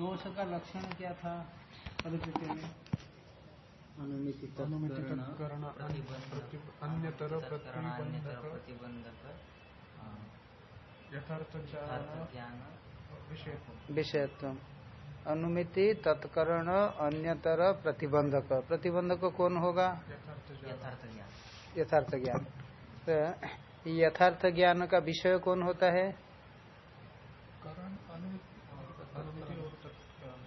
दोष का लक्षण क्या था? परिचित में। अन्यतर प्रतिबंधक। यथार्थ ज्ञान विषय विषयत्व। अनुमिति तत्करण अन्यतर प्रतिबंधक। प्रतिबंधक कौन होगा? यथार्थ ज्ञान। यथार्थ ज्ञान। यथार्थ ज्ञान। तो यथार्थ ज्ञान का विषय कौन होता है करण अनुमिति अनुमिति और तत्करण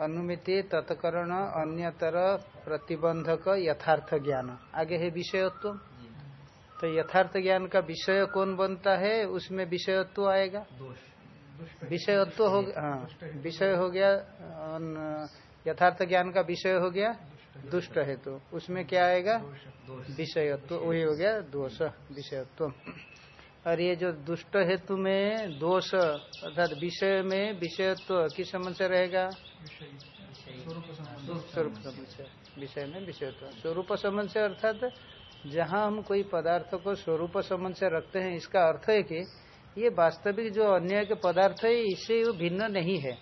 अनुमिति तत्करण अन्यतर प्रतिबंधक यथार्थ ज्ञान। आगे है विषयत्व। तो यथार्थ ज्ञान का विषय कौन बनता है उसमें विषयत्व आएगा? विषयत्व हो गया हाँ विषय हो गया यथार्थ ज्ञान का विषय हो गया दुष्ट हेतु उसमें क्या आएगा? विषयत्व वही हो गया दोष विषयत्व। और ये जो दुष्ट हेतु में दोष अर्थात विषय में विषयत्व किस समझ से रहेगा? स्वरूप संबंध विषय में विषयत्व। स्वरूप समझ से अर्थात जहाँ हम कोई पदार्थ को स्वरूप समझ से रखते हैं, इसका अर्थ है कि ये वास्तविक जो अन्य के पदार्थ है, इससे वो भिन्न नहीं है।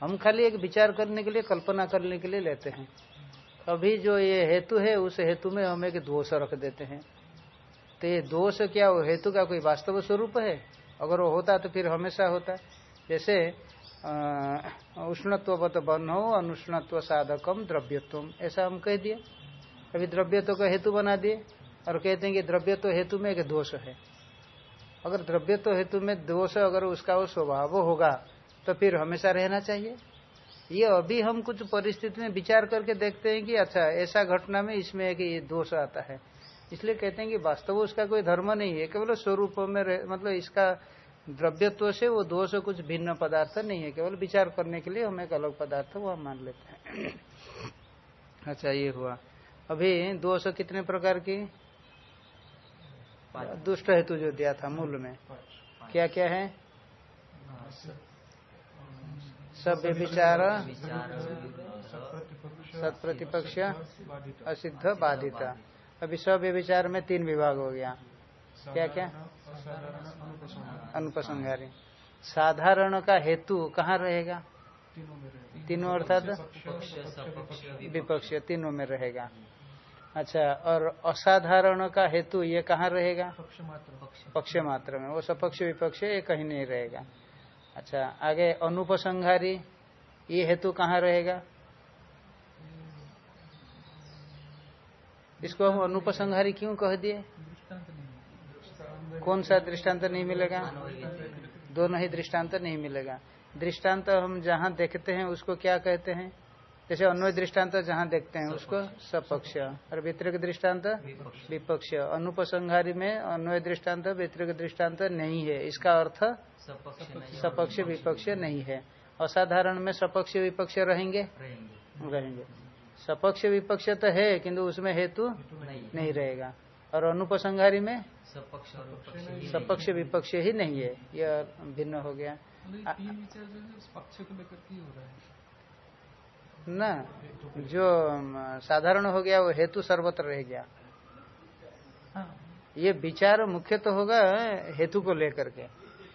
हम खाली एक विचार करने के लिए, कल्पना करने के लिए लेते हैं। अभी जो ये हेतु है, उस हेतु में हम एक दोष रख देते हैं। तो ये दोष क्या, वो हेतु का कोई वास्तव स्वरूप है? अगर वो होता तो फिर हमेशा होता। जैसे उष्णत्ववत बन हो अनुष्णत्व साधकम द्रव्यत्व ऐसा हम कह दिए। अभी द्रव्यत्व का हेतु बना दिए। और कहते हैं कि द्रव्यत्व हेतु में एक दोष है। अगर द्रव्यत्व हेतु में दोष अगर उसका वो स्वभाव होगा तो फिर हमेशा रहना चाहिए। ये अभी हम कुछ परिस्थिति में विचार करके देखते हैं कि अच्छा ऐसा घटना में इसमें एक ये दोष आता है। इसलिए कहते हैं कि वास्तव उसका कोई धर्म नहीं है केवल स्वरूप में रह- मतलब इसका द्रव्यत्व से वो दोष कुछ भिन्न पदार्थ नहीं है केवल विचार करने के लिए हम एक अलग पदार्थ वो हम मान लेते हैं। अच्छा ये हुआ। अभी दोष कितने प्रकार की? दुष्ट हेतु जो दिया था मूल में। क्या क्या है? सब विचार विचार सत प्रतिपक्ष सत प्रतिपक्ष बाधित असिद्ध बाधिता। अभी सब विचार में तीन विभाग हो गया। क्या क्या? अनुपसंहारी। साधारण का हेतु कहाँ रहेगा? तीनों अर्थात विपक्ष, तीनों में रहेगा। अच्छा और असाधारण का हेतु ये कहाँ रहेगा? पक्ष मात्र में। वो सपक्ष विपक्ष ये कहीं नहीं रहेगा। अच्छा आगे अनुपसंहारी, ये हेतु कहाँ रहेगा? इसको हम अनुपसंहारी क्यों कह दिए? कौन सा दृष्टांत नहीं मिलेगा? दोनों ही दृष्टांत नहीं मिलेगा। दृष्टांत हम जहाँ देखते हैं उसको क्या कहते हैं? जैसे अन्वय दृष्टांत जहाँ देखते हैं उसको सपक्ष और वितरक दृष्टांत विपक्ष। अनुपसंहारी में अन्वय दृष्टांत वितरक दृष्टांत नहीं है। इसका अर्थ सपक्ष विपक्ष नहीं है। असाधारण में सपक्ष विपक्ष रहेंगे। रहेंगे। सपक्ष विपक्ष तो है किंतु उसमें हेतु नहीं नहीं रहेगा। और अनुपसंहारी में? सपक्ष और विपक्ष ही सपक्ष विपक्ष ही नहीं है यह भिन्न हो गया। मतलब ये तीन विचार जो है उस पक्ष को लेकर के ही हो रहा है। न जो साधारण हो गया वो हेतु सर्वत्र रह गया। हाँ। ये विचार मुख्य तो होगा हेतु को लेकर के।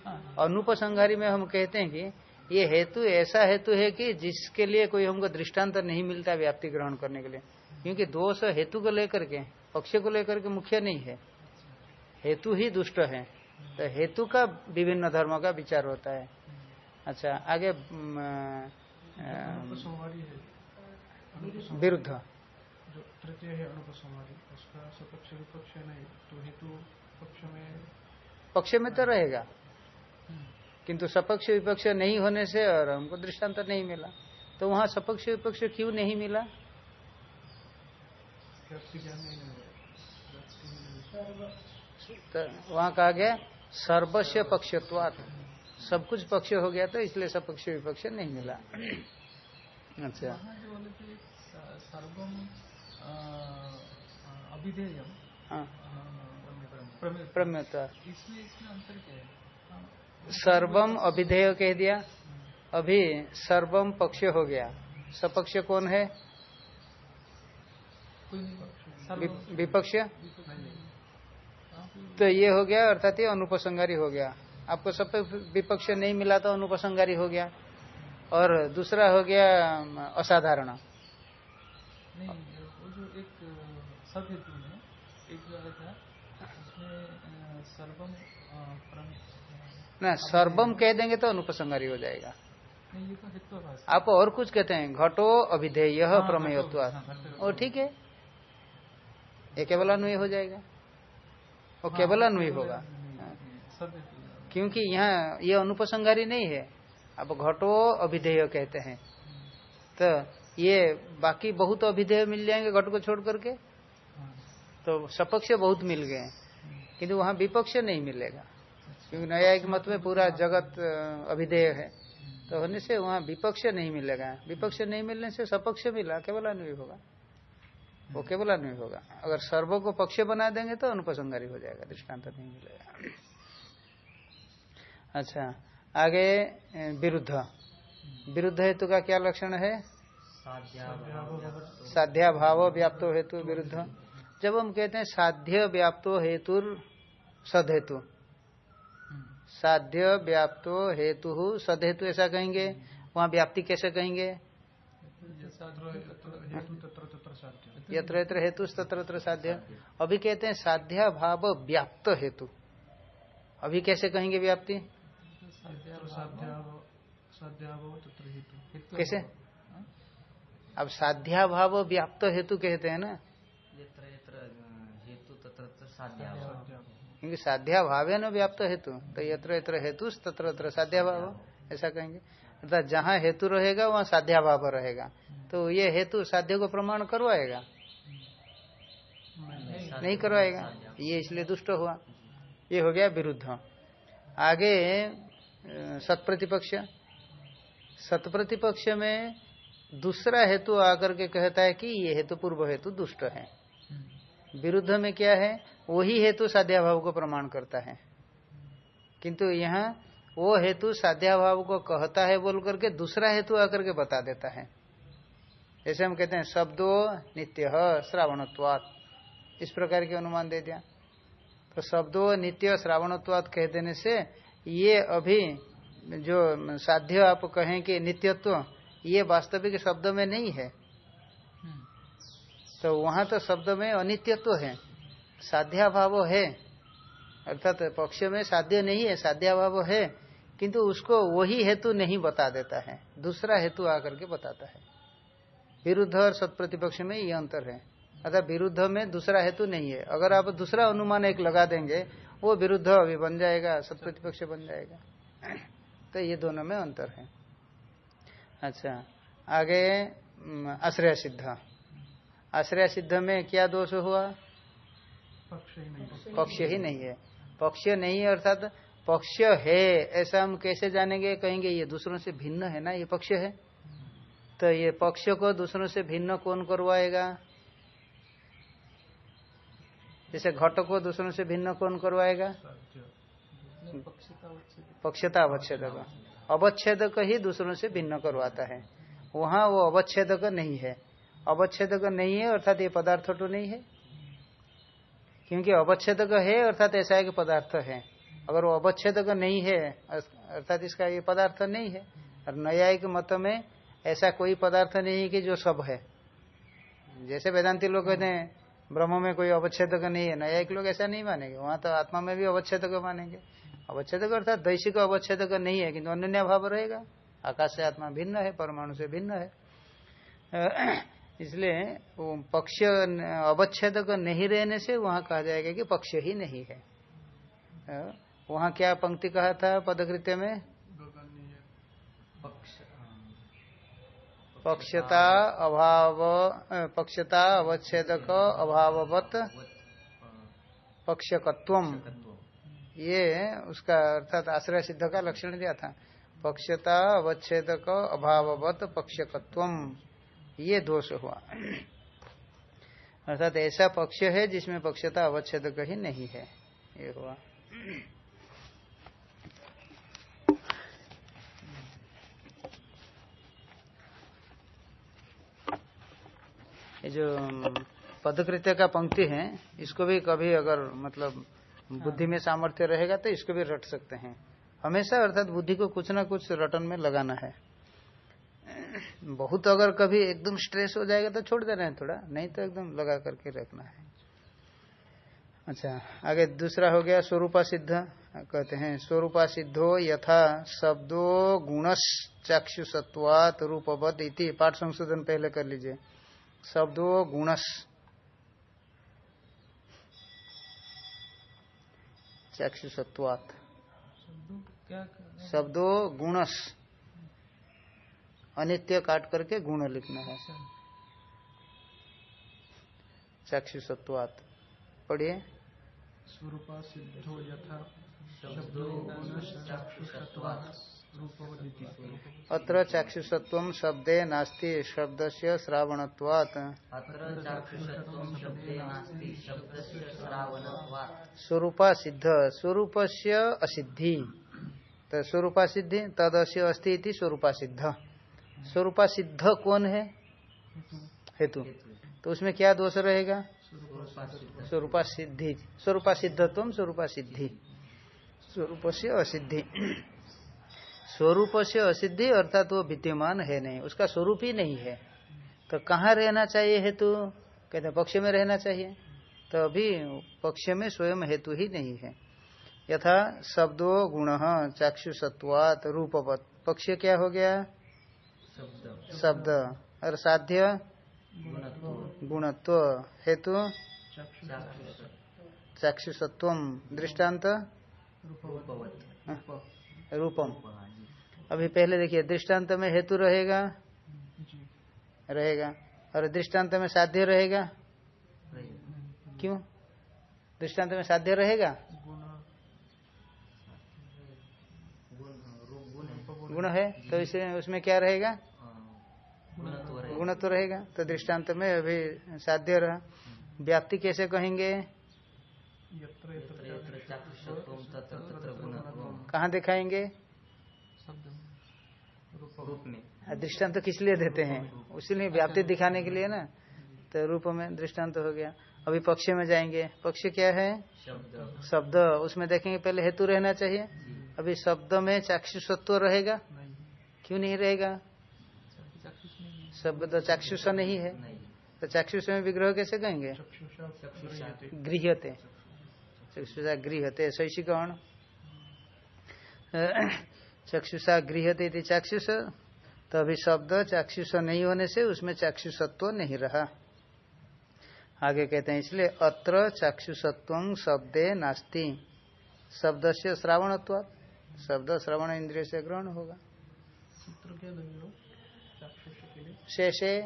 हाँ। अनुपसंहारी में हम कहते हैं कि ये हेतु ऐसा हेतु है कि जिसके लिए कोई हमको दृष्टांत नहीं मिलता व्याप्ति ग्रहण करने के लिए। क्योंकि दोष हेतु को लेकर के पक्ष को लेकर के मुख्य नहीं है। हेतु ही दुष्ट है। तो हेतु का विभिन्न धर्मों का विचार होता है। अच्छा आगे विरुद्ध। जो तृतीय है अनुपसंहारी उसका सपक्ष विपक्ष नहीं तो हेतु पक्ष में पक्ष में तो रहेगा। किंतु सपक्ष विपक्ष नहीं होने से और हमको दृष्टांत नहीं मिला। तो वहाँ सपक्ष विपक्ष क्यों नहीं मिला? तो वहाँ कहा गया सर्वस्व पक्षत्वात। सब कुछ पक्ष हो गया तो इसलिए सपक्ष विपक्ष नहीं मिला। अच्छा। अभिधेयम हाँ। प्रमेयता। इसमें इसमें अंतर क्या हाँ, सर्वम अभिधेय कह दिया। अभी सर्वम पक्ष हो गया। सपक्ष कौन है? विपक्ष? तो ये हो गया अर्थात ये अनुपसंगारी हो गया। आपको सब विपक्ष नहीं मिला तो अनुपसंगारी हो गया। और दूसरा हो गया असाधारण। नहीं वो जो एक सब हेतु एक जो था उसमें सर्वम ना सर्वम कह देंगे तो अनुपसंगारी हो जाएगा। तो आप और कुछ कहते हैं? घटो अभिधेय हाँ, प्रमेयत्व। घटो, हाँ, और ठीक है। ये केवल अनुय हो जाएगा वो केवल अनुय होगा हाँ। क्योंकि यहाँ ये अनुपसंगारी नहीं है। अब घटो अभिधेय कहते हैं। तो ये बाकी बहुत अभिधेय मिल जाएँगे घट को छोड़ करके? हाँ, तो सपक्ष बहुत मिल गए किंतु वहाँ विपक्ष नहीं मिलेगा। क्योंकि न्यायिक मत में पूरा जगत अभिधेय है। तो होने से वहाँ विपक्ष नहीं मिलेगा। विपक्ष नहीं मिलने से सपक्ष मिला केवल अन्वय होगा। वो केवल अन्वय होगा। अगर सर्व को पक्ष बना देंगे तो अनुपसंगारी हो जाएगा, दृष्टांत नहीं मिलेगा। अच्छा आगे विरुद्ध। विरुद्ध हेतु का क्या लक्षण है? साध्या भाव व्याप्तो हेतु विरुद्ध। जब हम कहते हैं साध्य व्याप्तो हेतु सद हेतु साध्य व्याप्तो हेतु सद हेतु ऐसा कहेंगे? वहाँ व्याप्ति कैसे कहेंगे? यत्र यत्र हेतु, तत्र तत्र साध्य। अभी कहते हैं साध्या भाव व्याप्त हेतु। अभी कैसे कहेंगे व्याप्ति? कैसे? अब साध्या भाव व्याप्त हेतु कहते हैं ना। यत्र यत्र, हेतु, तत्र साध्या क्योंकि साध्या भाव है ना व्याप्त हेतु। तो यत्र यत्र हेतु तत्र तत्र साध्या भाव ऐसा कहेंगे। अर्थात जहाँ हेतु रहेगा, वहाँ साध्या भाव रहेगा। तो ये हेतु साध्य को प्रमाण करवाएगा। नहीं करवाएगा। ये इसलिए दुष्ट हुआ। ये हो गया विरुद्ध। आगे, सत्प्रतिपक्ष। सत्प्रतिपक्ष में दूसरा हेतु आकर के कहता है कि ये हेतु पूर्व हेतु दुष्ट है। विरुद्ध में क्या है? वही हेतु साध्याभाव को प्रमाण करता है। किंतु यहाँ वो हेतु साध्याभाव को कहता है बोल करके दूसरा हेतु आकर के बता देता है। जैसे हम कहते हैं शब्दो नित्य श्रावणत्वात्। इस प्रकार के अनुमान दे दिया। तो शब्दो नित्य श्रावणत्वात् कह देने से ये अभी जो साध्य आप कहें कि नित्यत्व ये वास्तविक शब्द में नहीं है। तो वहाँ तो शब्द में अनित्यत्व है। साध्याभाव है। अर्थात पक्ष में साध्य नहीं है, साध्याभाव है, किंतु उसको वही हेतु नहीं बता देता है। दूसरा हेतु आकर के बताता है। विरुद्ध और सत्प्रतिपक्ष में ये अंतर है। अर्थात विरुद्ध में दूसरा हेतु नहीं है। अगर आप दूसरा अनुमान एक लगा देंगे, वो विरुद्ध अभी बन जाएगा, सत्प्रतिपक्ष बन जाएगा। तो ये दोनों में अंतर है। अच्छा आगे आश्रय सिद्ध आश्रय सिद्ध में क्या दोष हुआ? पक्ष ही नहीं ही। पक्ष नहीं है। अर्थात पक्ष है, ऐसा हम कैसे जानेंगे? कहेंगे ये दूसरों से भिन्न है ना, ये पक्ष है। तो ये पक्ष को दूसरों से भिन्न कौन करवाएगा? जैसे घट को दूसरों से भिन्न कौन करवाएगा? पक्षता अवच्छेद अवच्छेदक ही दूसरों से भिन्न करवाता है। वहाँ वो अवच्छेदक नहीं है। अवच्छेदक नहीं है, अर्थात ये पदार्थ तो नहीं है। क्योंकि अवच्छेदक है, अर्थात ऐसा एक पदार्थ है। अगर वो अवच्छेदक नहीं है अर्थात इसका ये पदार्थ नहीं है। और न्यायिक मत में ऐसा कोई पदार्थ नहीं है कि जो सब है। जैसे वेदांति लोग कहते हैं, ब्रह्म में कोई अवच्छेदक नहीं है। न्यायिक लोग ऐसा नहीं मानेंगे। वहाँ तो आत्मा में भी अवच्छेदक मानेंगे। अवच्छेदक अर्थात दैशिक अवच्छेदक नहीं है, किंतु अन्य भाव रहेगा। आकाश से आत्मा भिन्न है, परमाणु से भिन्न है। इसलिए पक्ष अवच्छेद नहीं रहने से वहाँ कहा जाएगा कि पक्ष ही नहीं है। वहाँ क्या पंक्ति कहा था पदकृत्य में? पक्षता अभाव पक्षता अवच्छेदक अभाववत पक्षकत्वम। ये उसका अर्थात आश्रय सिद्ध का लक्षण दिया था। पक्षता अवच्छेदक अभाववत पक्षकत्वम। ये दोष हुआ। अर्थात ऐसा पक्ष है जिसमें पक्षता अवच्छेद ही नहीं है। ये हुआ। ये जो पदकृत्य का पंक्ति है इसको भी कभी अगर मतलब बुद्धि में सामर्थ्य रहेगा तो इसको भी रट सकते हैं। हमेशा अर्थात बुद्धि को कुछ ना कुछ रटन में लगाना है। बहुत अगर कभी एकदम स्ट्रेस हो जाएगा तो छोड़ देना है थोड़ा नहीं तो एकदम लगा करके रखना है। अच्छा आगे दूसरा हो गया स्वरूपा सिद्ध। कहते हैं स्वरूपा सिद्धो यथा शब्दो गुणस चाक्षुषत्वात रूपवत इति। पाठ संशोधन पहले कर लीजिए। शब्दो गुणस चाक्षुषत्वात। शब्दों हैं? शब्दो गुणस अनित्य काट करके गुण लिखना है। चाक्षुषत्वात पढ़िए। स्वरूप सिद्धो यथा शब्दो अत्र चाक्षुषत्व शब्दे नास्ति शब्द से श्रावणत्वात्। अत्र चाक्षुषत्वं शब्दे नास्ति शब्दस्य श्रावणत्वात्। स्वरूपा सिद्ध। स्वरूप से असिद्धि। तो स्वरूपा सिद्धि तदस्य अस्ति इति स्वरूपा सिद्ध। स्वरूपा सिद्ध कौन है? हेतु। तो उसमें क्या दोष रहेगा? स्वरूपा सिद्धि। स्वरूपा सिद्धत्व स्वरूपा सिद्धि। स्वरूप से असिद्धि। स्वरूप से असिद्धि अर्थात वो विद्यमान है नहीं। उसका स्वरूप ही नहीं है। तो कहाँ रहना चाहिए हेतु? कहते पक्ष में रहना चाहिए। तो अभी पक्ष में स्वयं हेतु ही नहीं है। यथा शब्दो गुण, चाक्षुषत्वात रूपवत। पक्ष क्या हो गया? शब्द। और साध्य? गुणत्व। हेतु? चाक्षुष चाक्षुषत्व दृष्टांत रूपम। अभी पहले देखिए दृष्टांत में हेतु रहेगा? रहेगा। और दृष्टांत में साध्य रहेगा। क्यों? दृष्टांत में साध्य रहेगा? गुण है। तो इसे, उसमें क्या रहेगा? गुण तो रहेगा। तो दृष्टांत में अभी साध्य रहा। व्याप्ति कैसे कहेंगे? कहाँ दिखाएँगे? दृष्टांत तो किस लिए देते हैं? उसीलिए व्याप्ति दिखाने के लिए ना? तो रूप में दृष्टांत हो गया। अभी पक्ष में जाएँगे। पक्ष क्या है? शब्द। शब्द। उसमें देखेंगे पहले हेतु रहना चाहिए। अभी शब्द में चाक्षुषत्व रहेगा? क्यों नहीं रहेगा? शब्द चाक्षुष नहीं है। तो चाक्षुष में विग्रह कैसे कहेंगे? चक्षुषा गृहते चक्षुषा गृहते शैषिकण चक्षुषा गृहते चाक्षुष तो अभी शब्द चाक्षुष नहीं होने से उसमें चाक्षुषत्व नहीं रहा। आगे कहते हैं इसलिए अत्र चाक्षुषत्व शब्दे नास्ति। शब्द से श्रावणत्व शब्द श्रवण इंद्रिय से ग्रहण होगा। सूत्र क्या लगे हो चाक्षुष के लिए शेषे।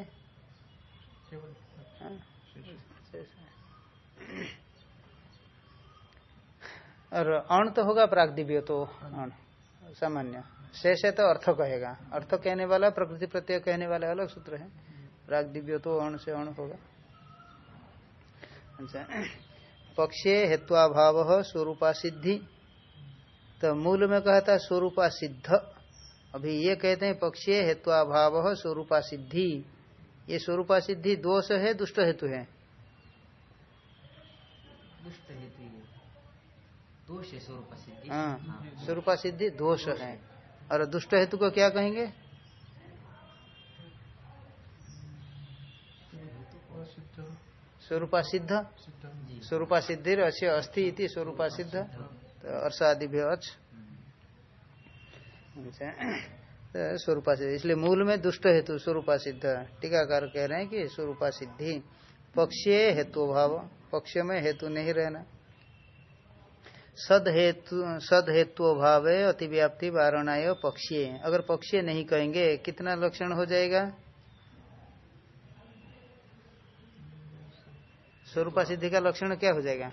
और अण तो होगा प्रागदिव्य तो अण, सामान्य। शेष है तो अर्थ कहेगा। अर्थ कहने वाला, प्रकृति प्रत्यय कहने वाला अलग सूत्र है। प्रागदिव्य तो अण से अण होगा। अच्छा। पक्षे हेत्वाभाव स्वरूपा सिद्धि तो मूल में कहा था स्वरूपा सिद्ध अभी ये कहते हैं पक्षे हेत्वाभाव स्वरूपा सिद्धि। ये स्वरूपा सिद्धि दोष है दुष्ट हेतु है? दुष्ट हेतु दोष है स्वरूप सिद्धि। हाँ स्वरूपा सिद्धि दोष है। और दुष्ट हेतु को क्या कहेंगे? स्वरूपा सिद्ध? स्वरूपा सिद्धि अस्य अस्थि इति स्वरूपा सिद्ध। तो अर्षादि भी अच अच्छा, स्वरूपा सिद्ध। इसलिए मूल में दुष्ट हेतु स्वरूपा सिद्ध टीकाकार कह रहे हैं कि स्वरूपा सिद्धि पक्षीय हेतु भाव पक्ष में हेतु नहीं रहना। सद हेतु सद हेतु भावे अतिव्याप्ति वारणाय पक्षीय अगर पक्षीय नहीं कहेंगे कितना लक्षण हो जाएगा? स्वरूपा सिद्धि का लक्षण क्या हो जाएगा?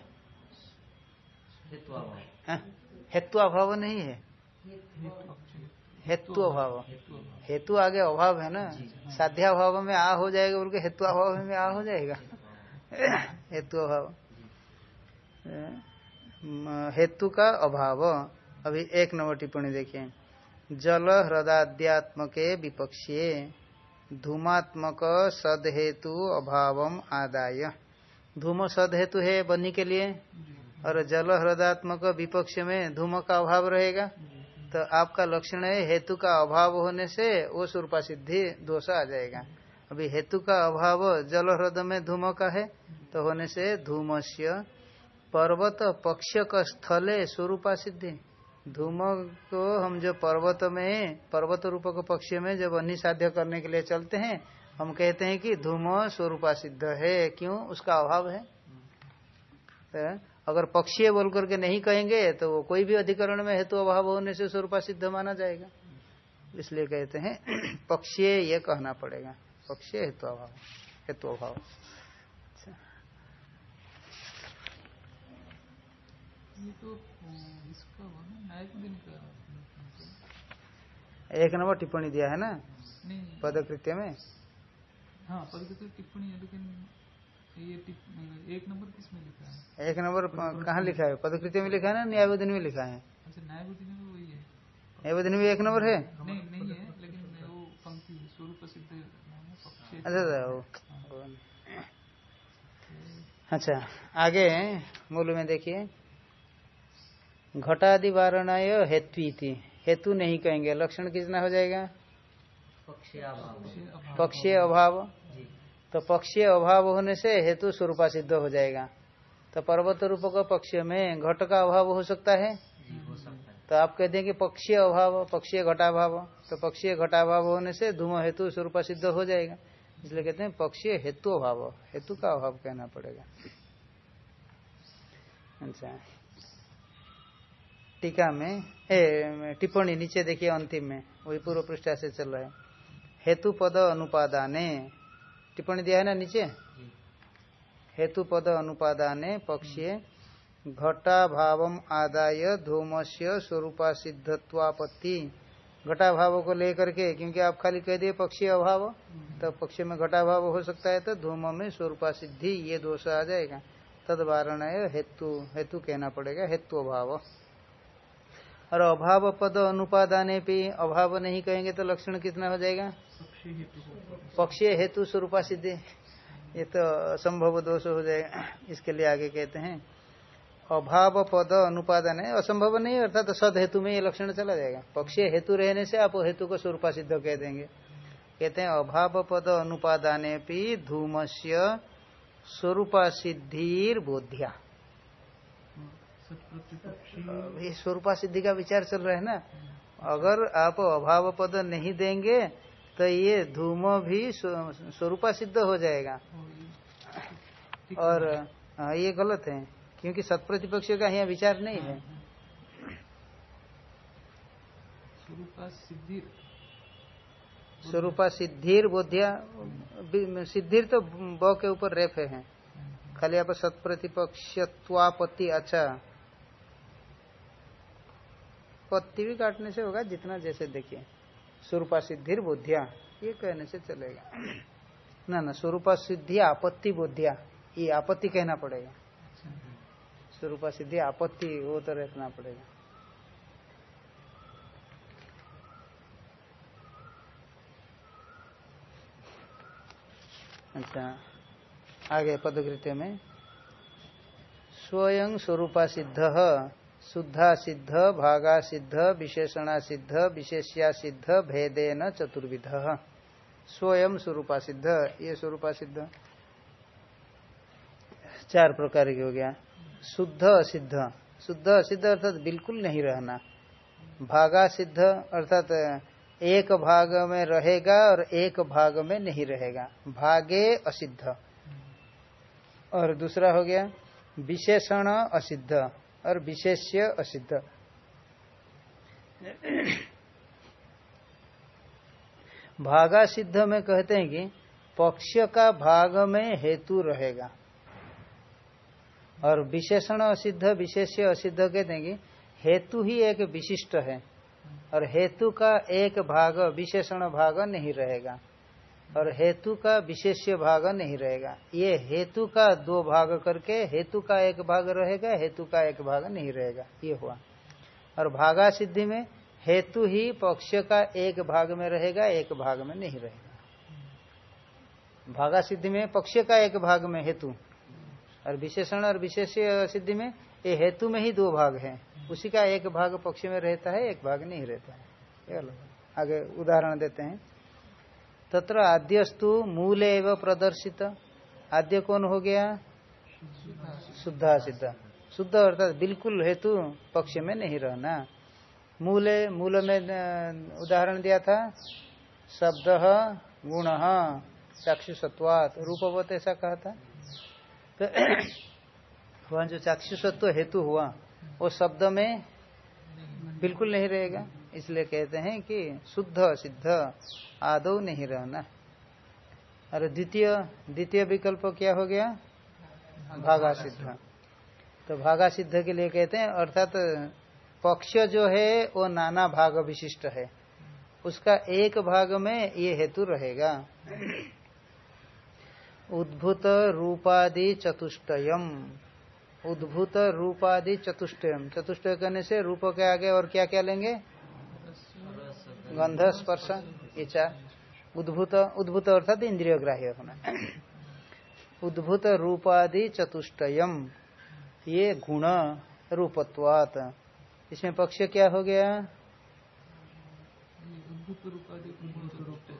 हेतु हाँ? हेतु अभाव नहीं है। हेतु अभाव। हेतु आगे अभाव है ना? साध्याभाव में आ हो जाएगा बोल के हेतु अभाव में आ हो जाएगा। हेतु अभाव। हेतु का अभाव। अभी एक नंबर टिप्पणी देखिए। जल हृदयात्मके विपक्षीय धूमात्मक सद हेतु अभाव आदाय। धूम सद हेतु है बनी के लिए? और जल हृदयात्मक विपक्ष में धूम का अभाव रहेगा? तो आपका लक्षण है, हेतु का अभाव होने से वो स्वरूपा सिद्धि दोष आ जाएगा। अभी हेतु का अभाव जल ह्रद में धूम का है तो होने से धूमस्य पर्वत पक्ष का स्थले स्वरूपा सिद्धि। धूम को हम जो पर्वत में, पर्वत रूप को पक्ष में जब अन्य साध्य करने के लिए चलते हैं, हम कहते हैं कि धूम स्वरूपा सिद्ध है। क्यों? उसका अभाव है। तो अगर पक्षीय बोल करके नहीं कहेंगे तो वो कोई भी अधिकरण में हेतु अभाव होने से स्वरूप सिद्ध माना जाएगा। इसलिए कहते हैं पक्षीय ये कहना पड़ेगा। पक्षीय हेतु अभाव हेतु अभाव। अच्छा। ये तो एक नंबर टिप्पणी दिया है ना? पदकृत्य में? हाँ पदकृत टिप्पणी है लेकिन एक नंबर किसमें लिखा है? एक नंबर कहाँ लिखा है? पदकृति में लिखा है ना? न्यायोधन में लिखा है। अच्छा न्यायबुद्धि में वही है। न्यायोधन में एक नंबर है? नहीं नहीं है लेकिन वो पंक्ति स्वरूप सिद्ध अच्छा अच्छा वो- अच्छा आगे मूल में देखिए। घटादि वारणाय हेत्वी हेतु नहीं कहेंगे। लक्षण कितना हो जाएगा? पक्षी अभाव। पक्षीय अभाव। तो पक्षीय अभाव होने से हेतु स्वरूपा सिद्ध हो जाएगा। तो पर्वत रूप का पक्ष में घट का अभाव हो सकता है? तो आप कहते हैं कि पक्षीय अभाव, पक्षीय घटाभाव तो पक्षीय घटाभाव होने से धूम हेतु स्वरूप सिद्ध हो जाएगा। इसलिए कहते हैं पक्षीय हेतु अभाव, हेतु का अभाव कहना पड़ेगा। अच्छा। टीका में टिप्पणी नीचे देखिए अंतिम में, वही पूर्व पृष्ठा से चल रहा है। हेतु पद अनुपादाने टिप्पणी दिया है ना नीचे? हेतु पद अनुपादाने पक्षे घटा भाव आदाय धूमस्य स्वरूपा सिद्धत्वापत्ति घटा भाव को लेकर के क्योंकि आप खाली कह दिए पक्षी अभाव तो पक्ष में घटा भाव हो सकता है तो धूम में स्वरूपा सिद्धि ये दोष आ जाएगा। तद वारण हेतु हेतु कहना पड़ेगा हेतु अभाव। और अभाव पद अनुपादाने पे अभाव नहीं कहेंगे तो लक्षण कितना हो जाएगा? पक्षीय हेतु स्वरूपा सिद्धि। ये तो असंभव दोष हो जाएगा इसके लिए आगे कहते हैं, अभाव पद अनुपादन है। असंभव नहीं, अर्थात तो सद हेतु में ये लक्षण चला जाएगा। पक्षीय हेतु रहने से आप हेतु को स्वरूपा सिद्ध कह देंगे। कहते हैं, अभाव पद अनुपादाने भी धूमस्य स्वरूपा सिद्धिर बोध्या। स्वरूपा सिद्धि का विचार चल रहा है ना? अगर आप अभाव पद नहीं देंगे तो ये धूम भी स्व- स्वरूपा सिद्ध हो जाएगा। और हाँ, ये गलत है क्योंकि सत्प्रतिपक्ष का यहाँ विचार नहीं है। स्वरूपा सिद्धि। स्वरूपा सिद्धिर बोध्या सिद्धिर तो ब के ऊपर रेफ है। खाली आप सत्प्रतिपक्षत्वापत्ति अच्छा। पत्ती भी काटने से होगा जितना जैसे देखिए। स्वरूपा सिद्धिर बोध्या ये कहने से चलेगा। ना ना स्वरूपा सिद्धि आपत्ति बोध्या ये आपत्ति कहना पड़ेगा। स्वरूपा सिद्धि आपत्ति वो तो रखना पड़ेगा। अच्छा आगे पदकृत्य में। स्वयं स्वरूपा सिद्ध शुद्धा सिद्ध, भागा सिद्ध, विशेषणा सिद्ध, विशेष्या सिद्ध, भेदेन चतुर्विध। स्वयं स्वरूपा सिद्ध, ये स्वरूपा सिद्ध। चार प्रकार की हो गया। शुद्ध, असिद्ध। शुद्ध, असिद्ध अर्थात बिल्कुल नहीं रहना। भागा सिद्ध, अर्थात एक भाग में रहेगा और एक भाग में नहीं रहेगा। भागे असिद्ध। और दूसरा हो गया, विशेषण असिद्ध। और विशेष्य असिद्ध। भागा सिद्ध में कहते हैं कि पक्ष का भाग में हेतु रहेगा। और विशेषण असिद्ध, विशेष्य असिद्ध कहते हैं कि हेतु ही एक विशिष्ट है और हेतु का एक भाग, विशेषण भाग नहीं रहेगा। और हेतु का विशेष्य भाग नहीं रहेगा। ये हेतु का दो भाग करके हेतु का एक भाग रहेगा, हेतु का एक भाग नहीं रहेगा। ये हुआ। और भागा सिद्धि में हेतु ही पक्ष का एक भाग में रहेगा, एक भाग में नहीं रहेगा। भागा सिद्धि में पक्ष का एक भाग में हेतु। और विशेषण और विशेष सिद्धि में ये हेतु में ही दो भाग है। उसी का एक भाग पक्ष में रहता है, एक भाग नहीं रहता है। आगे उदाहरण देते हैं। तत्र आद्यस्तु मूल एवं प्रदर्शित। आद्य कौन हो गया? शुद्धा सिद्ध शुद्ध अर्थात बिल्कुल हेतु पक्ष में नहीं रहना। मूल मूल में उदाहरण दिया था। शब्द गुण, चाक्षुषत्वात। रूपवत ऐसा कहा था। तो वहाँ जो चाक्षुषत्व हेतु हुआ, वो शब्द में बिल्कुल नहीं रहेगा। इसलिए कहते हैं कि शुद्ध सिद्ध आदौ नहीं रहना। और द्वितीय द्वितीय विकल्प क्या हो गया? भागा सिद्ध तो भागा सिद्ध के लिए कहते हैं, अर्थात पक्ष जो है, वो नाना भाग विशिष्ट है। उसका एक भाग में ये हेतु रहेगा। उद्भूत रूपादि चतुष्टयम। उद्भूत रूपादि चतुष्टयम। चतुष्टय करने से रूप के आगे और क्या क्या लेंगे? गंध स्पर्श इच्छा उद्भूत उद्भूत अर्थात इंद्रिय ग्राह्य होना। उद्भूत रूपादि चतुष्टयम ये गुण रूपत्वात। इसमें पक्ष क्या हो गया?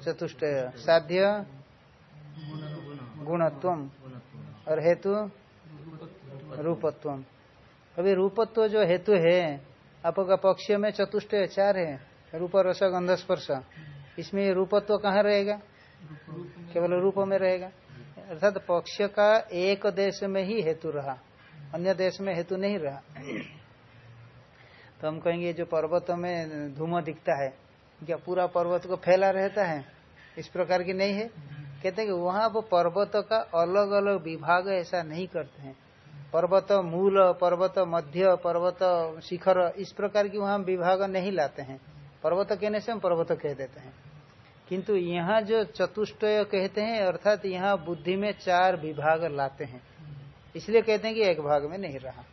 चतुष्टय। साध्य? गुणत्व और हेतु? रूपत्व अभी रूपत्व जो हेतु है आपका पक्ष में चतुष्ट चार है। रूप रस गंध स्पर्श इसमें रूपत्व तो कहाँ रहेगा? केवल रूप में रहेगा। अर्थात पक्ष का एक देश में ही हेतु रहा, अन्य देश में हेतु नहीं रहा। तो हम कहेंगे, जो पर्वत में धूम दिखता है, क्या पूरा पर्वत को फैला रहता है? इस प्रकार की नहीं है। कहते हैं कि वहाँ वो पर्वत का अलग अलग विभाग ऐसा नहीं करते हैं। पर्वत मूल, पर्वत मध्य, पर्वत शिखर, इस प्रकार की वहाँ विभाग नहीं लाते हैं। पर्वत कहने से हम पर्वत कह देते हैं। किंतु यहाँ जो चतुष्टय कहते हैं, अर्थात यहाँ बुद्धि में चार विभाग लाते हैं। इसलिए कहते हैं कि एक भाग में नहीं रहा।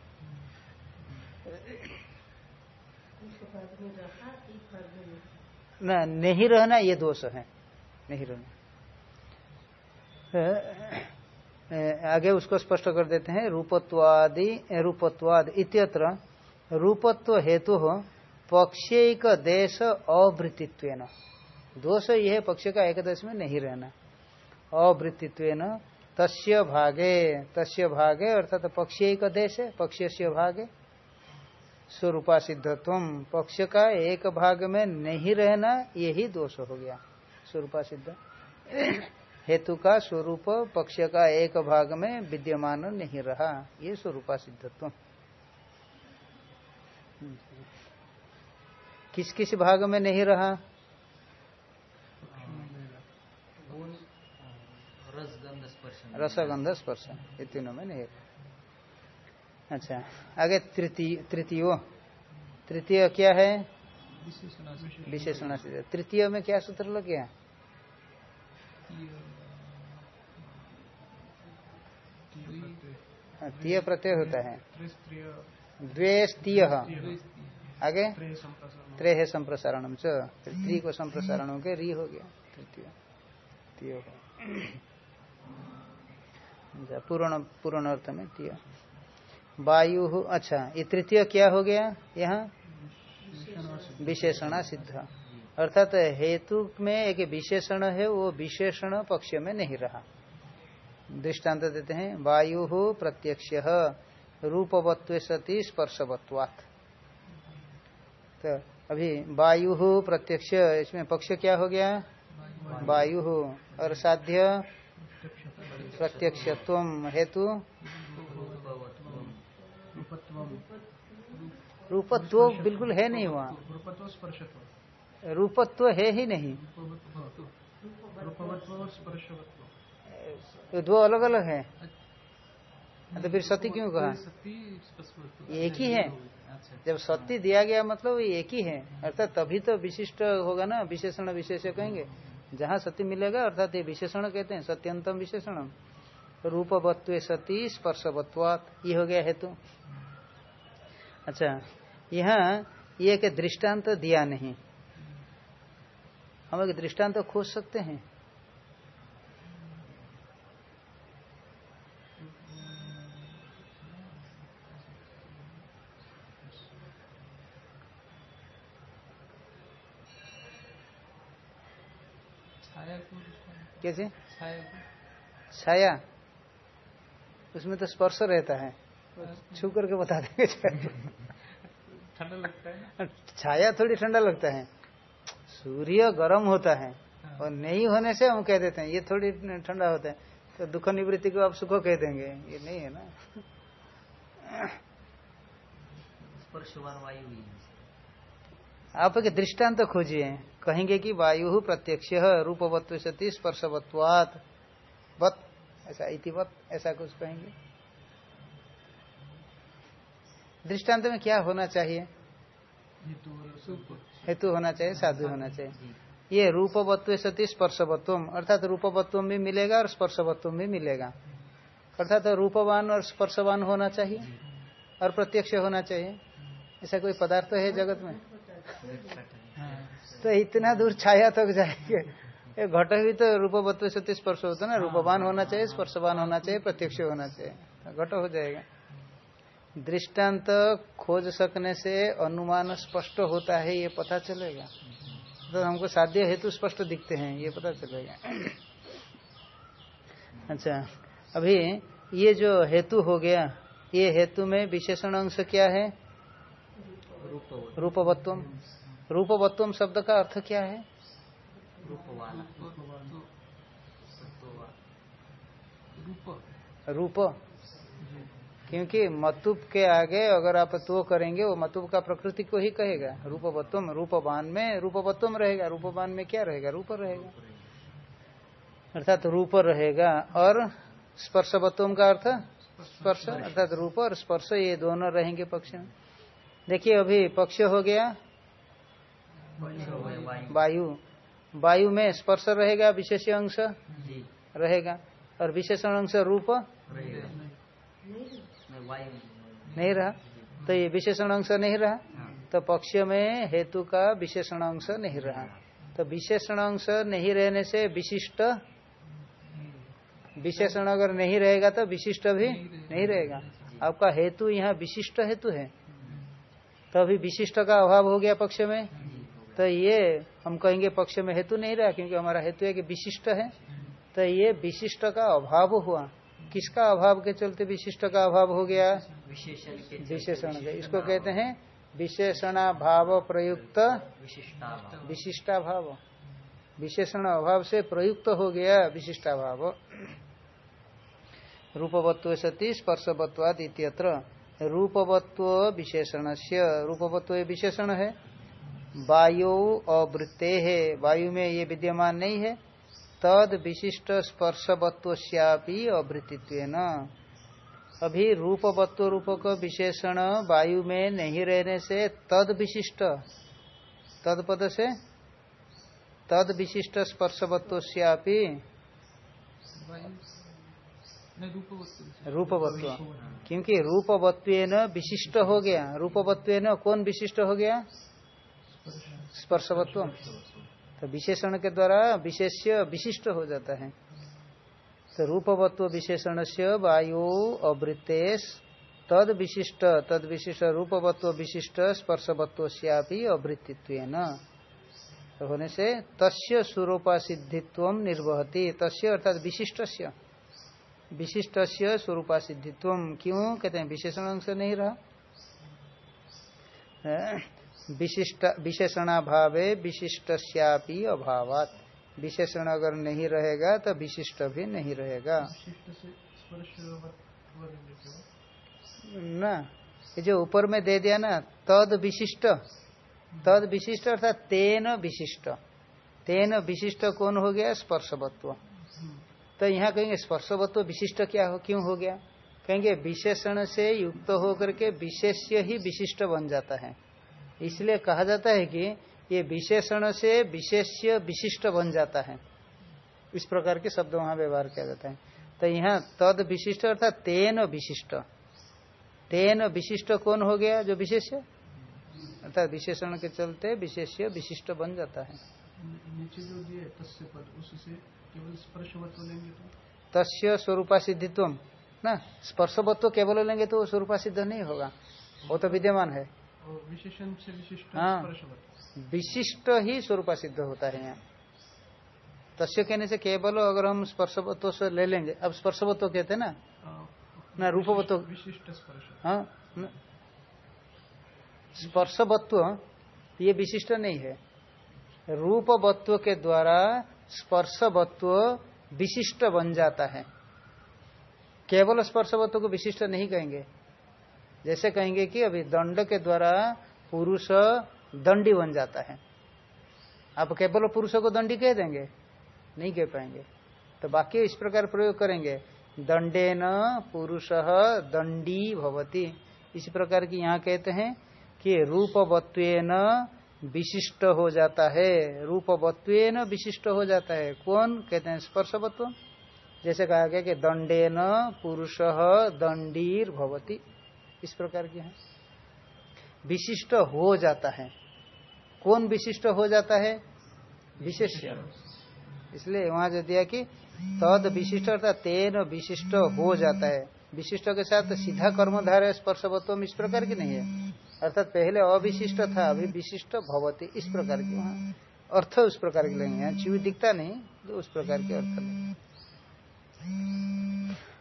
न, नहीं रहना ये दोष है। नहीं रहना। आगे उसको स्पष्ट कर देते हैं। रूपत्वादि, रूपत्वाद इत्यत्र, रूपत्व हेतु हो पक्षिक देश अवृत्तित्व दोष यह पक्ष का एक देश में नहीं रहना। अवृत्तित्व तस्य भागे तस्य भागे, अर्थात पक्षीय का देश है पक्ष से भागे। स्वरूपा सिद्धत्व पक्ष का एक भाग में नहीं रहना, यही दोष हो गया। स्वरूपा सिद्ध हेतु का स्वरूप, पक्ष का एक भाग में विद्यमान नहीं रहा। ये स्वरूपा सिद्धत्व किस किस भाग में नहीं रहा? रसगंध स्पर्श ये तीनों में नहीं रहा। अच्छा आगे तृतीय तृतीय। तृतीय क्या है? विशेषण तृतीय में क्या सूत्र लग गया तीय प्रत्यय होता है। द्वेस्तीय आगे? त्रे है संप्रसारण त्री को संप्रसारण हो गया। री हो गया। तृतीय पूर्ण पूर्ण अर्थ में तीय वायु अच्छा ये तृतीय क्या हो गया? यहाँ? विशेषणा सिद्ध। अर्थात हेतु में एक विशेषण है, वो विशेषण पक्ष में नहीं रहा। दृष्टांत देते हैं, वायु प्रत्यक्ष, रूपवत्व सती स्पर्शवत्वात्। तो अभी वायु प्रत्यक्ष इसमें पक्ष क्या हो गया? वायु। और साध्य प्रत्यक्षत्व हेतु? रूपत्व बिल्कुल है नहीं वहाँ। रूपत्व है ही नहीं। दो अलग अलग है। तो फिर सती क्यों कहा? एक ही है। जब सत्य दिया गया मतलब एक ही है। अर्थात तभी तो विशिष्ट होगा ना विशेषण विशेष कहेंगे। जहाँ सत्य मिलेगा अर्थात ये विशेषण कहते हैं सत्यंतम विशेषण। रूपवत्व सती स्पर्शवत्वात ये हो गया हेतु। अच्छा यहाँ ये एक दृष्टांत दिया नहीं। हम एक दृष्टांत खोज सकते हैं छाया को दृष्टांत कैसे छाया। छाया? उसमें तो स्पर्श रहता है। छू करके बता देंगे ठंडा लगता है? छाया थोड़ी ठंडा लगता है। सूर्य गर्म होता है हाँ। और नहीं होने से हम कह देते हैं ये थोड़ी ठंडा होता है। तो दुख निवृत्ति को आप सुख कह देंगे। ये नहीं है ना? स्पर्शवान वायु आप एक दृष्टांत तो खोजिए। कहेंगे कि वायु प्रत्यक्ष रूपवत्व सती स्पर्शवत्वात। वत ऐसा इतिवत ऐसा कुछ कहेंगे। दृष्टांत में क्या होना चाहिए? हेतु हेतु होना चाहिए साधु होना चाहिए। ये रूपवत्व सती स्पर्शवत्व अर्थात रूपवत्व भी मिलेगा और स्पर्शवत्व भी मिलेगा। अर्थात रूपवान और स्पर्शवान होना चाहिए और प्रत्यक्ष होना चाहिए। ऐसा कोई पदार्थ है जगत में? तो इतना दूर छाया तक जाएँगे। ये घट भी तो रूपवत्व सती स्पर्श होता है ना। रूपवान होना चाहिए स्पर्शवान होना चाहिए प्रत्यक्ष होना चाहिए। तो घट हो जाएगा। दृष्टांत खोज सकने से अनुमान स्पष्ट होता है ये पता चलेगा। तो हमको साध्य हेतु स्पष्ट दिखते हैं ये पता चलेगा। अच्छा अभी ये जो हेतु हो गया ये हेतु में विशेषण अंश क्या है? रूपवत। रूपवत्वम। रूपवत्वम शब्द का अर्थ क्या है? रूप। क्योंकि मतुप के आगे अगर आप तो करेंगे, वो मतुप का प्रकृति को ही कहेगा। रूपवत्वम, रूपवान में रूपवत्वम रहेगा। रूपवान में क्या रहेगा? रूप रहेगा। अर्थात रूप रहेगा और स्पर्शवत्वम का अर्थ? स्पर्श। अर्थात रूप और स्पर्श, ये दोनों रहेंगे पक्ष में। देखिए, अभी पक्ष हो गया। वायु। वायु में स्पर्श रहेगा विशेष अंश रहेगा और विशेषण अंश रूप नहीं, रहा। तो ये विशेषण अंश नहीं रहा। हाँ, तो पक्ष में हेतु का विशेषण अंश नहीं रहा। तो विशेषण अंश नहीं रहने से विशिष्ट विशेषण अगर नहीं रहेगा तो विशिष्ट भी नहीं रहेगा। आपका हेतु यहाँ विशिष्ट हेतु है। तो अभी विशिष्ट का अभाव हो गया पक्ष में। तो ये हम कहेंगे पक्ष में हेतु नहीं रहा क्योंकि हमारा हेतु है कि विशिष्ट है। तो ये विशिष्ट का अभाव हुआ। किसका अभाव के चलते विशिष्ट का अभाव हो गया? विशेषण के विशेषण के। इसको कहते हैं विशेषणा भाव प्रयुक्त विशिष्टा विशिष्टा भाव विशेषण अभाव से प्रयुक्त हो गया विशिष्टा भाव रूपवत्व सती स्पर्शवत्वाद इत्यत्र। रूपवत्व विशेषण से रूपवत्व विशेषण है। वायु अवृत्ते है। वायु में ये विद्यमान नहीं है। तद विशिष्ट स्पर्शवत्वश्यापी अवृत्तित्व न अभी रूपवत्व रूप का विशेषण वायु में नहीं रहने से तद विशिष्ट। तद पद से? तद विशिष्ट स्पर्शवत्वश्यापी। रूपवत्व क्योंकि रूपवत्व विशिष्ट हो गया। रूपवत्व कौन विशिष्ट हो गया? स्पर्शवत्व तो विशेषण के द्वारा विशेष्य विशिष्ट हो जाता है। तो रूपवत्व विशेषण से वायु अवृत्तेश तद विशिष्ट तद विशिष्ट रूपवत्व विशिष्ट स्पर्शवत्व श्यापी अवृत्तित्व तो होने से तस्य स्वरूपा सिद्धित्व निर्वहति। तस्य अर्थात विशिष्ट विशिष्ट स्वरूपा सिद्धित्व क्यों? कहते हैं विशेषण अंश नहीं रहा। विशिष्ट, विशेषणाभावे विशिष्टस्यापि अभावात। विशेषण अगर नहीं रहेगा तो विशिष्ट भी नहीं रहेगा। विशिष्ट ना, ये जो ऊपर में दे दिया ना, तद विशिष्ट। तद विशिष्ट अर्थात तेन विशिष्ट। तेन विशिष्ट कौन हो गया? स्पर्शवत्व। तो यहाँ कहेंगे, स्पर्शवत्व विशिष्ट क्या हो, क्यों हो गया? कहेंगे, विशेषण से युक्त होकर के विशेष्य ही विशिष्ट बन जाता है। इसलिए कहा जाता है कि ये विशेषण से विशेष्य विशिष्ट बन जाता है। इस प्रकार के शब्द वहाँ व्यवहार किया जाता है। तो यहाँ तद विशिष्ट अर्थात तेन विशिष्ट। तेन विशिष्ट कौन हो गया जो विशेष्य? अर्थात विशेषण के चलते विशेष्य विशिष्ट बन जाता है। तस्य पद उससे केवल स्पर्शवत्व लेंगे तो? स्वरूपा सिद्धित्व ना? स्पर्शवत्व केवल लेंगे तो स्वरूपा सिद्ध नहीं होगा। वो तो विद्यमान है। विशेषण से विशिष्ट हाँ। विशिष्ट ही स्वरूपा सिद्ध होता है यहाँ। तस्य कहने से केवल अगर हम स्पर्शवत्व से ले लेंगे अब स्पर्शवत्व कहते हैं ना? ना रूपवत्व। विशिष्ट स्पर्श। हाँ स्पर्शवत्व ये विशिष्ट नहीं है। रूपवत्व के द्वारा स्पर्शवत्व विशिष्ट बन जाता है। केवल स्पर्शवत्व को विशिष्ट नहीं कहेंगे। जैसे कहेंगे कि अभी दंड के द्वारा पुरुष दंडी बन जाता है। आप केवल पुरुष को दंडी कह देंगे, नहीं कह पाएँगे। तो वाक्य इस प्रकार प्रयोग करेंगे। दंडे न पुरुष दंडी भवती। इस प्रकार की यहाँ कहते हैं कि रूपवत्वेन विशिष्ट हो जाता है। रूपवत्वेन विशिष्ट हो जाता है। कौन? कहते हैं स्पर्शवत्व। जैसे कहा गया कि दंडेन पुरुष दंडीर भवती इस प्रकार की है? विशिष्ट हो जाता है। कौन विशिष्ट हो जाता है? विशेष्य इसलिए वहाँ जो दिया कि तद विशिष्ट अर्थात तेन विशिष्ट हो जाता है। विशिष्ट के साथ सीधा कर्मधारय स्पर्शवत्व इस प्रकार की नहीं है। अर्थात पहले अविशिष्ट था, अभी विशिष्ट भवती, इस प्रकार की वहाँ। अर्थ उस प्रकार की लेंगे यहाँ दिखता नहीं तो उस प्रकार के अर्थ